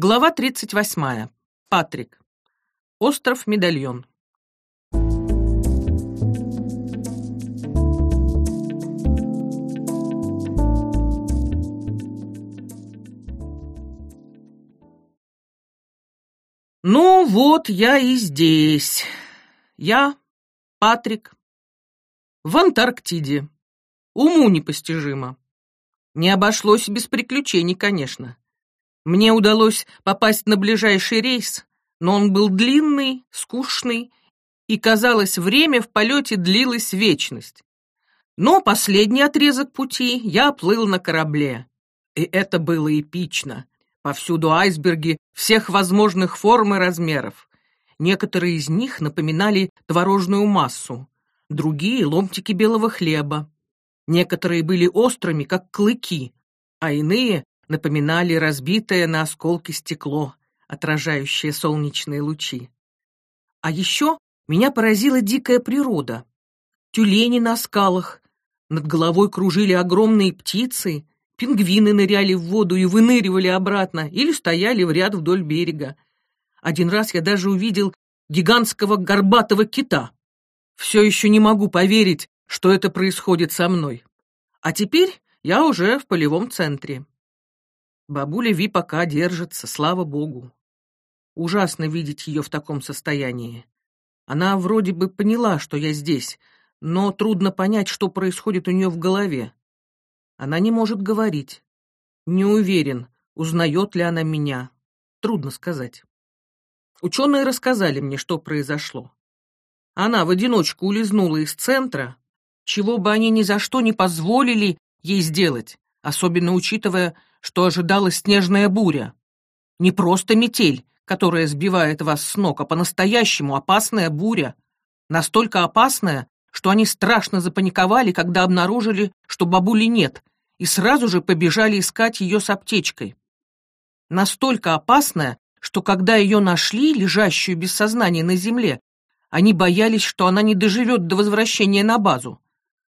Глава 38. Патрик. Остров Медальон. Ну вот я и здесь. Я, Патрик, в Антарктиде. Уму непостижимо. Не обошлось без приключений, конечно. Мне удалось попасть на ближайший рейс, но он был длинный, скучный, и, казалось, время в полете длилось вечность. Но последний отрезок пути я плыл на корабле. И это было эпично. Повсюду айсберги всех возможных форм и размеров. Некоторые из них напоминали творожную массу, другие — ломтики белого хлеба. Некоторые были острыми, как клыки, а иные напоминали разбитое на осколки стекло, отражающее солнечные лучи. А еще меня поразила дикая природа. Тюлени на скалах, над головой кружили огромные птицы, пингвины ныряли в воду и выныривали обратно или стояли в ряд вдоль берега. Один раз я даже увидел гигантского горбатого кита. Все еще не могу поверить, что это происходит со мной. А теперь я уже в полевом центре. Бабуля Ви пока держится, слава богу. Ужасно видеть ее в таком состоянии. Она вроде бы поняла, что я здесь, но трудно понять, что происходит у нее в голове. Она не может говорить. Не уверен, узнает ли она меня. Трудно сказать. Ученые рассказали мне, что произошло. Она в одиночку улизнула из центра, чего бы они ни за что не позволили ей сделать, особенно учитывая, что ожидалась снежная буря. Не просто метель, которая сбивает вас с ног, а по-настоящему опасная буря. Настолько опасная, что они страшно запаниковали, когда обнаружили, что бабули нет, и сразу же побежали искать ее с аптечкой. Настолько опасная, что когда ее нашли, лежащую без сознания на земле, они боялись, что она не доживет до возвращения на базу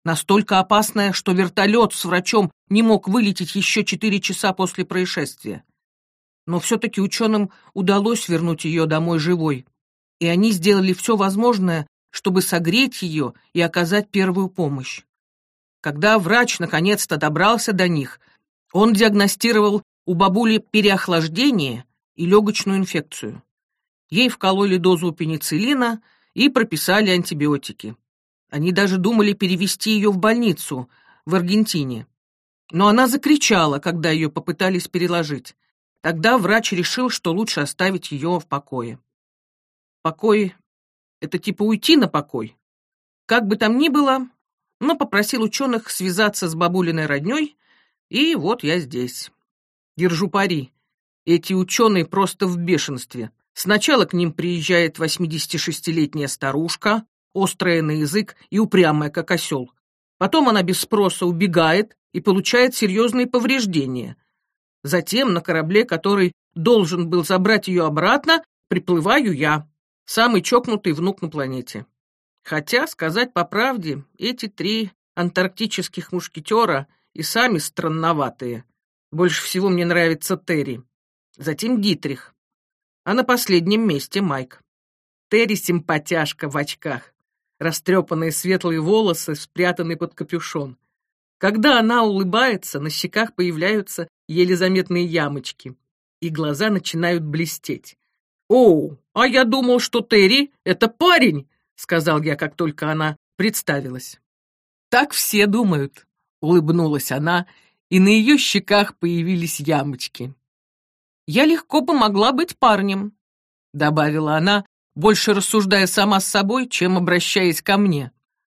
настолько опасная, что вертолет с врачом не мог вылететь еще четыре часа после происшествия. Но все-таки ученым удалось вернуть ее домой живой, и они сделали все возможное, чтобы согреть ее и оказать первую помощь. Когда врач наконец-то добрался до них, он диагностировал у бабули переохлаждение и легочную инфекцию. Ей вкололи дозу пенициллина и прописали антибиотики. Они даже думали перевести ее в больницу в Аргентине. Но она закричала, когда ее попытались переложить. Тогда врач решил, что лучше оставить ее в покое. Покой — это типа уйти на покой. Как бы там ни было, но попросил ученых связаться с бабулиной родней, и вот я здесь. Держу пари. Эти ученые просто в бешенстве. Сначала к ним приезжает 86-летняя старушка, острая на язык и упрямая, как осел. Потом она без спроса убегает и получает серьезные повреждения. Затем на корабле, который должен был забрать ее обратно, приплываю я, самый чокнутый внук на планете. Хотя, сказать по правде, эти три антарктических мушкетера и сами странноватые. Больше всего мне нравится Терри. Затем Дитрих. А на последнем месте Майк. Терри симпатяшка в очках растрепанные светлые волосы спрятаны под капюшон. Когда она улыбается, на щеках появляются еле заметные ямочки, и глаза начинают блестеть. «Оу, а я думал, что Терри — это парень!» — сказал я, как только она представилась. «Так все думают», — улыбнулась она, и на ее щеках появились ямочки. «Я легко помогла быть парнем», — добавила она, больше рассуждая сама с собой, чем обращаясь ко мне.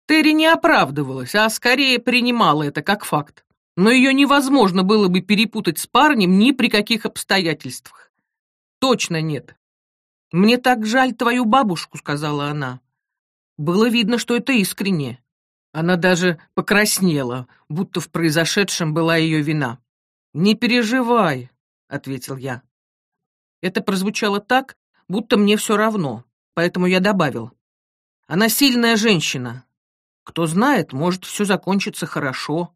Терри не оправдывалась, а скорее принимала это как факт. Но ее невозможно было бы перепутать с парнем ни при каких обстоятельствах. Точно нет. «Мне так жаль твою бабушку», — сказала она. Было видно, что это искренне. Она даже покраснела, будто в произошедшем была ее вина. «Не переживай», — ответил я. Это прозвучало так, будто мне все равно поэтому я добавил. Она сильная женщина. Кто знает, может, все закончится хорошо.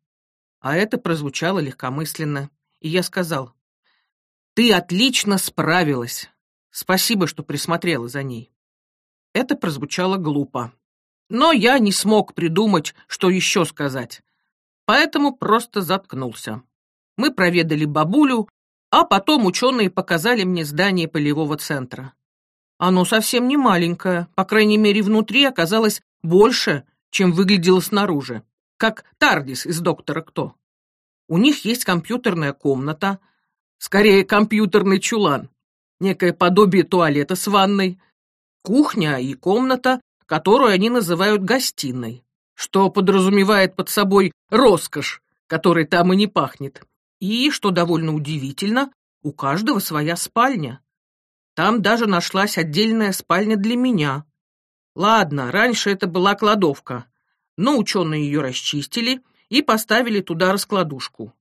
А это прозвучало легкомысленно, и я сказал. Ты отлично справилась. Спасибо, что присмотрела за ней. Это прозвучало глупо. Но я не смог придумать, что еще сказать. Поэтому просто заткнулся. Мы проведали бабулю, а потом ученые показали мне здание полевого центра. Оно совсем не маленькое, по крайней мере, внутри оказалось больше, чем выглядело снаружи, как Тардис из «Доктора Кто». У них есть компьютерная комната, скорее компьютерный чулан, некое подобие туалета с ванной, кухня и комната, которую они называют гостиной, что подразумевает под собой роскошь, которой там и не пахнет. И, что довольно удивительно, у каждого своя спальня. Там даже нашлась отдельная спальня для меня. Ладно, раньше это была кладовка, но ученые ее расчистили и поставили туда раскладушку.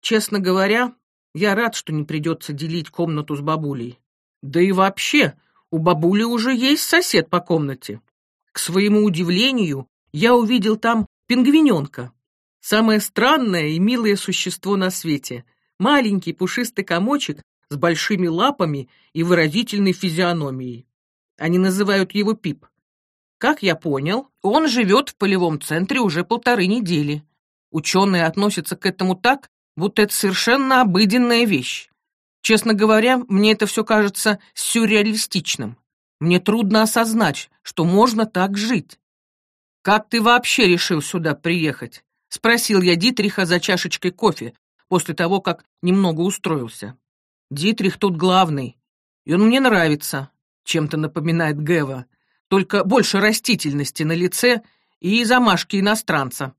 Честно говоря, я рад, что не придется делить комнату с бабулей. Да и вообще, у бабули уже есть сосед по комнате. К своему удивлению, я увидел там пингвиненка. Самое странное и милое существо на свете. Маленький пушистый комочек с большими лапами и выразительной физиономией. Они называют его Пип. Как я понял, он живет в полевом центре уже полторы недели. Ученые относятся к этому так, будто это совершенно обыденная вещь. Честно говоря, мне это все кажется сюрреалистичным. Мне трудно осознать, что можно так жить. «Как ты вообще решил сюда приехать?» — спросил я Дитриха за чашечкой кофе, после того, как немного устроился. «Дитрих тут главный, и он мне нравится», — чем-то напоминает Гева, только больше растительности на лице и замашки иностранца.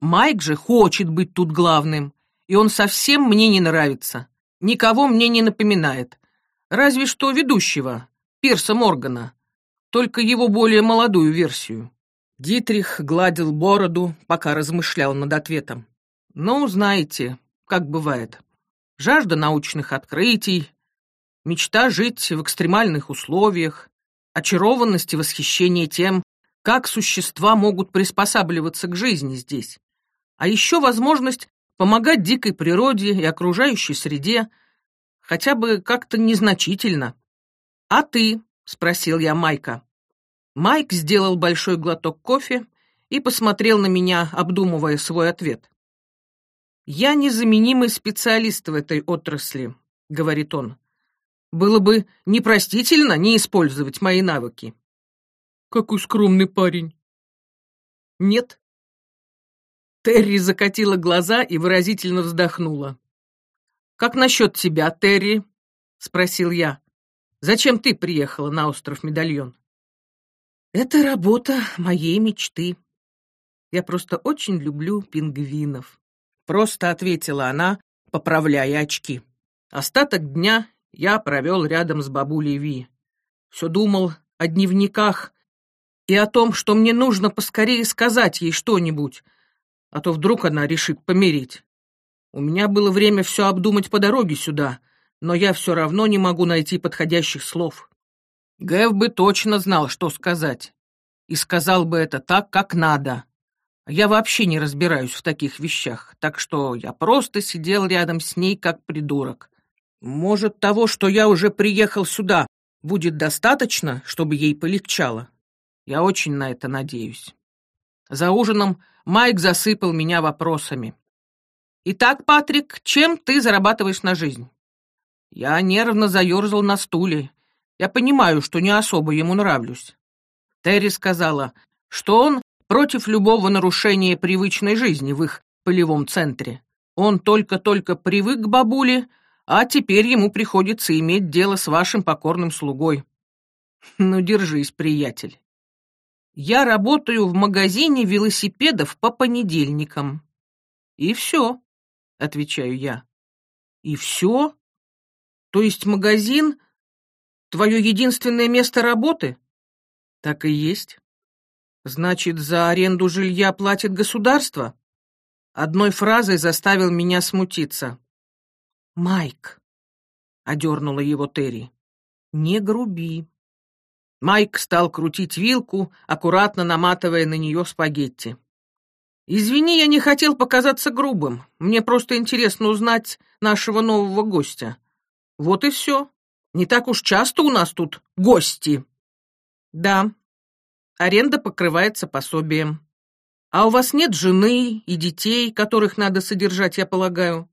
Майк же хочет быть тут главным, и он совсем мне не нравится. Никого мне не напоминает. Разве что ведущего, Пирса Моргана, только его более молодую версию. Дитрих гладил бороду, пока размышлял над ответом. «Ну, знаете, как бывает. Жажда научных открытий, мечта жить в экстремальных условиях, очарованность и восхищение тем, как существа могут приспосабливаться к жизни здесь, а еще возможность помогать дикой природе и окружающей среде, хотя бы как-то незначительно. «А ты?» — спросил я Майка. Майк сделал большой глоток кофе и посмотрел на меня, обдумывая свой ответ. «Я незаменимый специалист в этой отрасли», — говорит он. «Было бы непростительно не использовать мои навыки». «Какой скромный парень». «Нет, Терри закатила глаза и выразительно вздохнула. «Как насчет тебя, Терри?» — спросил я. «Зачем ты приехала на остров Медальон?» «Это работа моей мечты. Я просто очень люблю пингвинов», — просто ответила она, поправляя очки. Остаток дня я провел рядом с бабулей Ви. Все думал о дневниках и о том, что мне нужно поскорее сказать ей что-нибудь, а то вдруг она решит помирить. У меня было время все обдумать по дороге сюда, но я все равно не могу найти подходящих слов. Гэв бы точно знал, что сказать. И сказал бы это так, как надо. Я вообще не разбираюсь в таких вещах, так что я просто сидел рядом с ней, как придурок. Может, того, что я уже приехал сюда, будет достаточно, чтобы ей полегчало? Я очень на это надеюсь. За ужином Майк засыпал меня вопросами. «Итак, Патрик, чем ты зарабатываешь на жизнь?» Я нервно заерзал на стуле. Я понимаю, что не особо ему нравлюсь. Терри сказала, что он против любого нарушения привычной жизни в их полевом центре. Он только-только привык к бабуле, а теперь ему приходится иметь дело с вашим покорным слугой. Ну, держись, приятель. Я работаю в магазине велосипедов по понедельникам. И все, отвечаю я. И все? То есть магазин — твое единственное место работы? Так и есть. Значит, за аренду жилья платит государство? Одной фразой заставил меня смутиться. «Майк», — одернула его Терри, — «не груби». Майк стал крутить вилку, аккуратно наматывая на нее спагетти. «Извини, я не хотел показаться грубым. Мне просто интересно узнать нашего нового гостя. Вот и все. Не так уж часто у нас тут гости. Да, аренда покрывается пособием. А у вас нет жены и детей, которых надо содержать, я полагаю?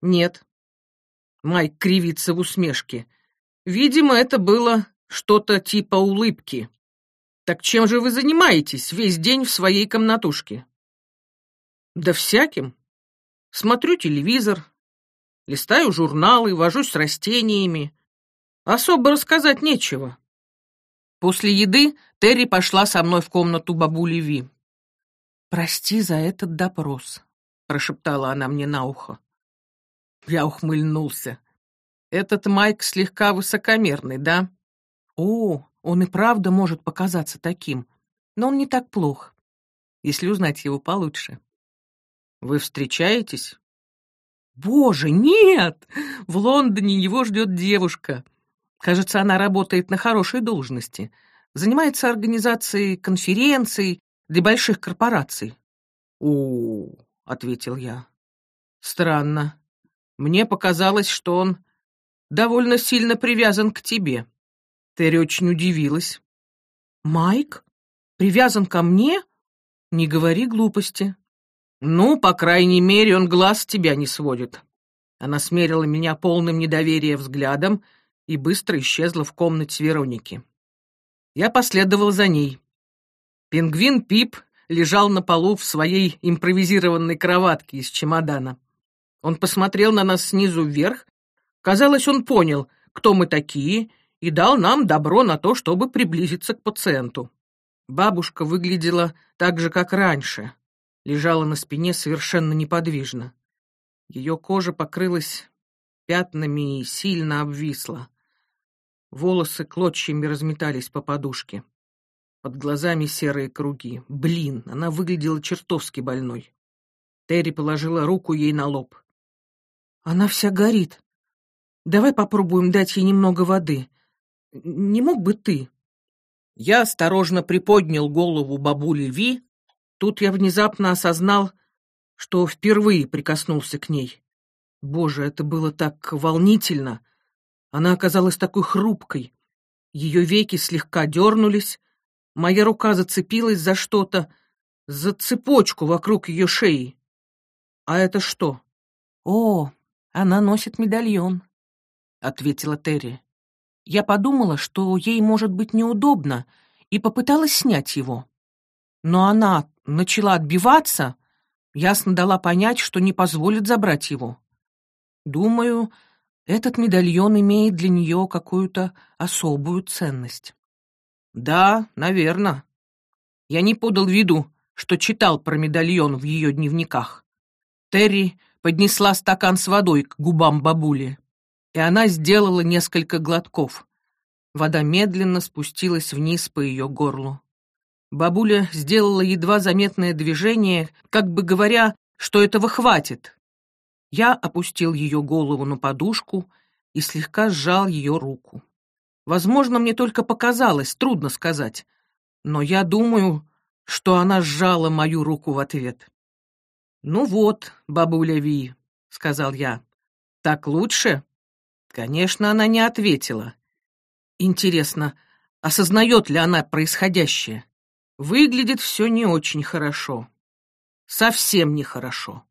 Нет. Майк кривится в усмешке. Видимо, это было что-то типа улыбки. Так чем же вы занимаетесь весь день в своей комнатушке? Да всяким. Смотрю телевизор, листаю журналы, вожусь с растениями. Особо рассказать нечего. После еды Терри пошла со мной в комнату бабули Ви. «Прости за этот допрос», — прошептала она мне на ухо. Я ухмыльнулся. «Этот Майк слегка высокомерный, да?» «О, он и правда может показаться таким, но он не так плох, если узнать его получше». «Вы встречаетесь?» «Боже, нет! В Лондоне его ждет девушка. Кажется, она работает на хорошей должности. Занимается организацией конференций для больших корпораций». «О, — ответил я, — странно. Мне показалось, что он довольно сильно привязан к тебе». Терри очень удивилась. «Майк? Привязан ко мне? Не говори глупости». «Ну, по крайней мере, он глаз с тебя не сводит». Она смерила меня полным недоверия взглядом и быстро исчезла в комнате Вероники. Я последовал за ней. Пингвин Пип лежал на полу в своей импровизированной кроватке из чемодана. Он посмотрел на нас снизу вверх. Казалось, он понял, кто мы такие, и дал нам добро на то, чтобы приблизиться к пациенту. Бабушка выглядела так же, как раньше. Лежала на спине совершенно неподвижно. Ее кожа покрылась пятнами и сильно обвисла. Волосы клочьями разметались по подушке. Под глазами серые круги. Блин, она выглядела чертовски больной. Терри положила руку ей на лоб. «Она вся горит. Давай попробуем дать ей немного воды. Не мог бы ты?» Я осторожно приподнял голову бабули Ви. Тут я внезапно осознал, что впервые прикоснулся к ней. Боже, это было так волнительно. Она оказалась такой хрупкой. Ее веки слегка дернулись, Моя рука зацепилась за что-то, за цепочку вокруг ее шеи. А это что? О, она носит медальон, ответила Терри. Я подумала, что ей может быть неудобно, и попыталась снять его. Но она начала отбиваться, ясно дала понять, что не позволит забрать его. Думаю, этот медальон имеет для нее какую-то особую ценность. Да, наверное. Я не подал виду, что читал про медальон в ее дневниках. Терри поднесла стакан с водой к губам бабули, и она сделала несколько глотков. Вода медленно спустилась вниз по ее горлу. Бабуля сделала едва заметное движение, как бы говоря, что этого хватит. Я опустил ее голову на подушку и слегка сжал ее руку. Возможно, мне только показалось, трудно сказать. Но я думаю, что она сжала мою руку в ответ. «Ну вот, бабуля Ви», — сказал я, — «так лучше?» Конечно, она не ответила. Интересно, осознает ли она происходящее? Выглядит все не очень хорошо. Совсем нехорошо.